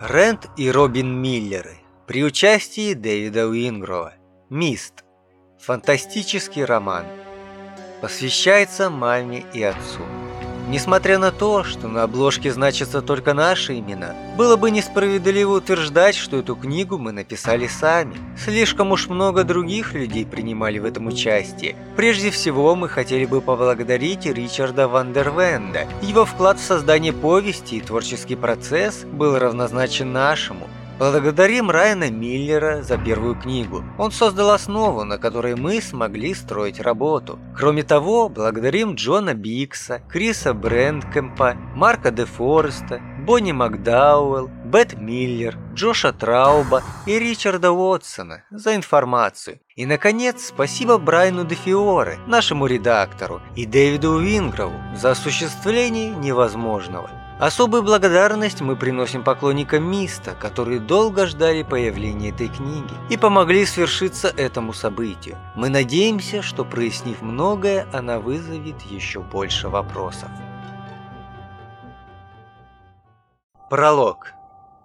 Рэнд и Робин Миллеры при участии Дэвида Уингрова. Мист. Фантастический роман. Посвящается маме и отцу. Несмотря на то, что на обложке значатся только наши имена, было бы несправедливо утверждать, что эту книгу мы написали сами. Слишком уж много других людей принимали в этом участие. Прежде всего, мы хотели бы поблагодарить Ричарда Вандервенда. Его вклад в создание повести и творческий процесс был равнозначен нашему. Благодарим Райана Миллера за первую книгу. Он создал основу, на которой мы смогли строить работу. Кроме того, благодарим Джона Бикса, Криса Брендкемпа, Марка Де Фореста, Бонни Макдауэлл, Бет Миллер, Джоша Трауба и Ричарда Уотсона за информацию. И, наконец, спасибо Брайану Де Фиоре, нашему редактору, и Дэвиду Уингрову за осуществление невозможного. Особую благодарность мы приносим поклонникам Миста, которые долго ждали появления этой книги и помогли свершиться этому событию. Мы надеемся, что прояснив многое, она вызовет еще больше вопросов. Пролог.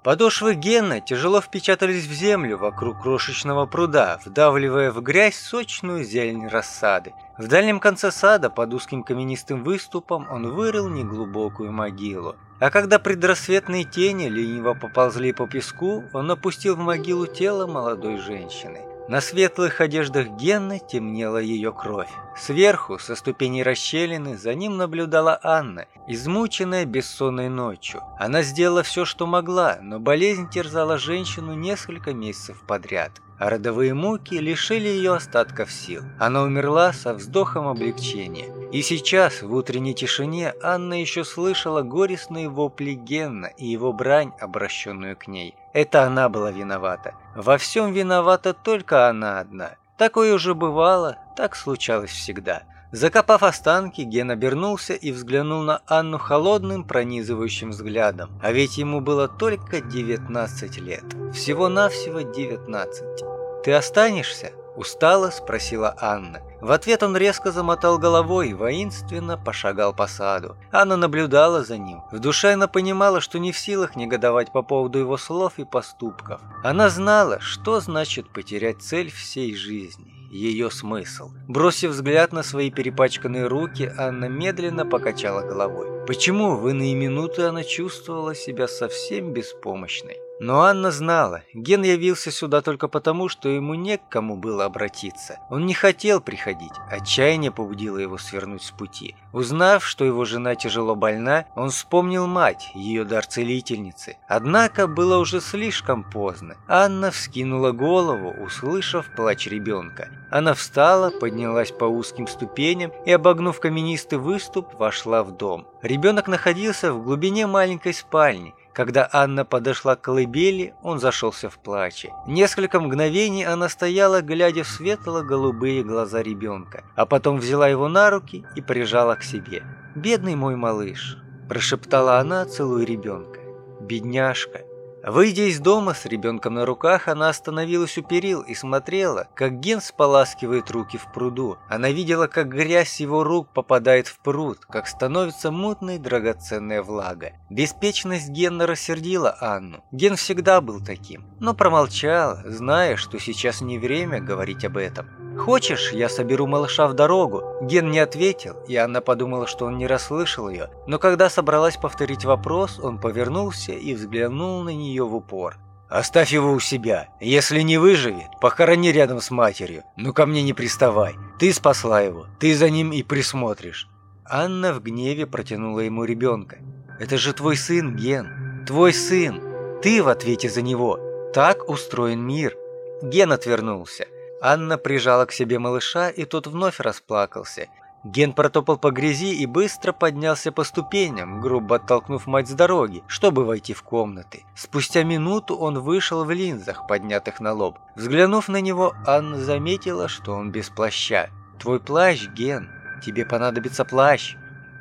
Подошвы Гена тяжело впечатались в землю вокруг крошечного пруда, вдавливая в грязь сочную зелень рассады. В дальнем конце сада, под узким каменистым выступом, он вырыл неглубокую могилу. А когда предрассветные тени лениво поползли по песку, он опустил в могилу тело молодой женщины. На светлых одеждах Генны темнела ее кровь. Сверху, со ступеней расщелины, за ним наблюдала Анна, измученная бессонной ночью. Она сделала все, что могла, но болезнь терзала женщину несколько месяцев подряд а родовые муки лишили ее остатков сил. Она умерла со вздохом облегчения. И сейчас, в утренней тишине, Анна еще слышала горестные вопли Генна и его брань, обращенную к ней. Это она была виновата. Во всем виновата только она одна. Такое уже бывало, так случалось всегда. Закопав останки, Ген обернулся и взглянул на Анну холодным, пронизывающим взглядом. А ведь ему было только 19 лет. Всего-навсего 19. «Ты останешься?» – устало спросила Анна. В ответ он резко замотал головой и воинственно пошагал по саду. Анна наблюдала за ним. В душе она понимала, что не в силах негодовать по поводу его слов и поступков. Она знала, что значит потерять цель всей жизни ее смысл. Бросив взгляд на свои перепачканные руки, Анна медленно покачала головой. Почему в иные минуты она чувствовала себя совсем беспомощной? Но Анна знала, Ген явился сюда только потому, что ему не к кому было обратиться. Он не хотел приходить, отчаяние побудило его свернуть с пути. Узнав, что его жена тяжело больна, он вспомнил мать, ее дар целительницы. Однако было уже слишком поздно. Анна вскинула голову, услышав плач ребенка. Она встала, поднялась по узким ступеням и, обогнув каменистый выступ, вошла в дом. Ребенок находился в глубине маленькой спальни, когда Анна подошла к колыбели, он зашелся в плаче. Несколько мгновений она стояла, глядя в светло-голубые глаза ребенка, а потом взяла его на руки и прижала к себе. «Бедный мой малыш», – прошептала она, целуя ребенка. «Бедняжка». Выйдя из дома с ребенком на руках, она остановилась у перил и смотрела, как Ген споласкивает руки в пруду. Она видела, как грязь его рук попадает в пруд, как становится мутной драгоценная влага. Беспечность Гена рассердила Анну. Ген всегда был таким, но промолчала, зная, что сейчас не время говорить об этом. «Хочешь, я соберу малыша в дорогу?» Ген не ответил, и Анна подумала, что он не расслышал ее. Но когда собралась повторить вопрос, он повернулся и взглянул на нее в упор. «Оставь его у себя. Если не выживет, похорони рядом с матерью. Но ко мне не приставай. Ты спасла его. Ты за ним и присмотришь». Анна в гневе протянула ему ребенка. «Это же твой сын, Ген. Твой сын. Ты в ответе за него. Так устроен мир». Ген отвернулся. Анна прижала к себе малыша, и тот вновь расплакался. Ген протопал по грязи и быстро поднялся по ступеням, грубо оттолкнув мать с дороги, чтобы войти в комнаты. Спустя минуту он вышел в линзах, поднятых на лоб. Взглянув на него, Анна заметила, что он без плаща. «Твой плащ, Ген. Тебе понадобится плащ».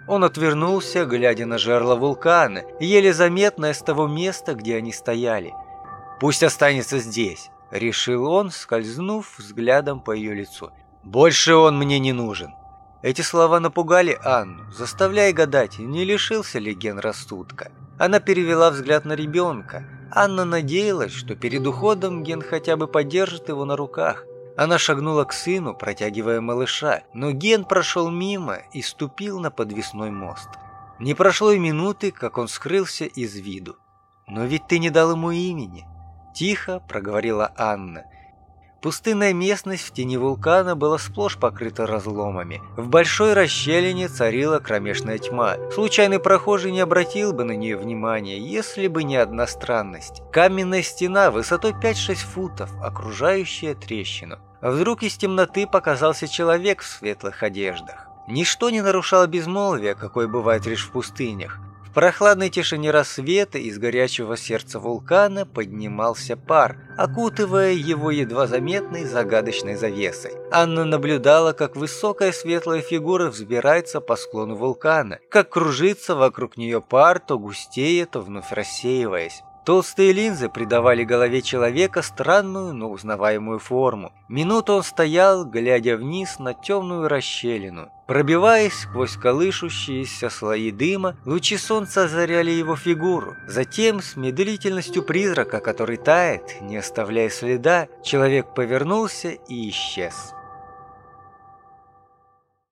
Он отвернулся, глядя на жерло вулкана, еле заметное с того места, где они стояли. «Пусть останется здесь. Решил он, скользнув взглядом по ее лицу. «Больше он мне не нужен». Эти слова напугали Анну, заставляя гадать, не лишился ли Ген рассудка. Она перевела взгляд на ребенка. Анна надеялась, что перед уходом Ген хотя бы подержит его на руках. Она шагнула к сыну, протягивая малыша, но Ген прошел мимо и ступил на подвесной мост. Не прошло и минуты, как он скрылся из виду. «Но ведь ты не дал ему имени», – тихо проговорила Анна. Пустынная местность в тени вулкана была сплошь покрыта разломами. В большой расщелине царила кромешная тьма. Случайный прохожий не обратил бы на нее внимания, если бы не одна странность. Каменная стена высотой 5-6 футов, окружающая трещину. Вдруг из темноты показался человек в светлых одеждах. Ничто не нарушало безмолвия, какое бывает лишь в пустынях. В прохладной тишине рассвета из горячего сердца вулкана поднимался пар, окутывая его едва заметной загадочной завесой. Анна наблюдала, как высокая светлая фигура взбирается по склону вулкана, как кружится вокруг нее пар, то густее, то вновь рассеиваясь. Толстые линзы придавали голове человека странную, но узнаваемую форму. Минуту он стоял, глядя вниз на темную расщелину. Пробиваясь сквозь колышущиеся слои дыма, лучи солнца озаряли его фигуру. Затем, с медлительностью призрака, который тает, не оставляя следа, человек повернулся и исчез.